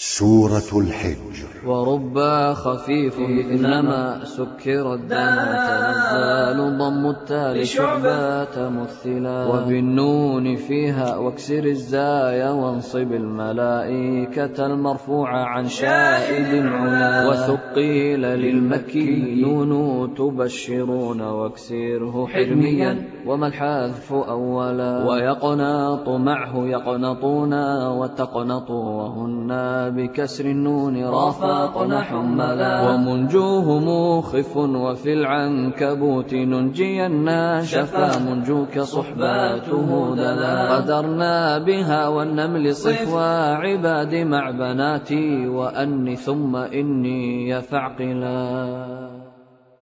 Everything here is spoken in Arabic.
سورة الحجر. وربا خفيف إنما سكر الدم. ضم التالي شعبات مثلا وبالنون فيها واكسر الزايا وانصب الملائكة المرفوعة عن شائد علا. وثقيل للمكي نون تبشرون واكسره حرميا وما الحذف أولا. ويقناط معه يقنطون وتقنطوا وهن بكسر النون رافقن حملا. ومنجوه موخف وفي العنكبوت ننجين شفا منجوك صحباته دلا قدرنا بها والنمل صفوا عباد مع بناتي. وأني ثم إني يفعقلا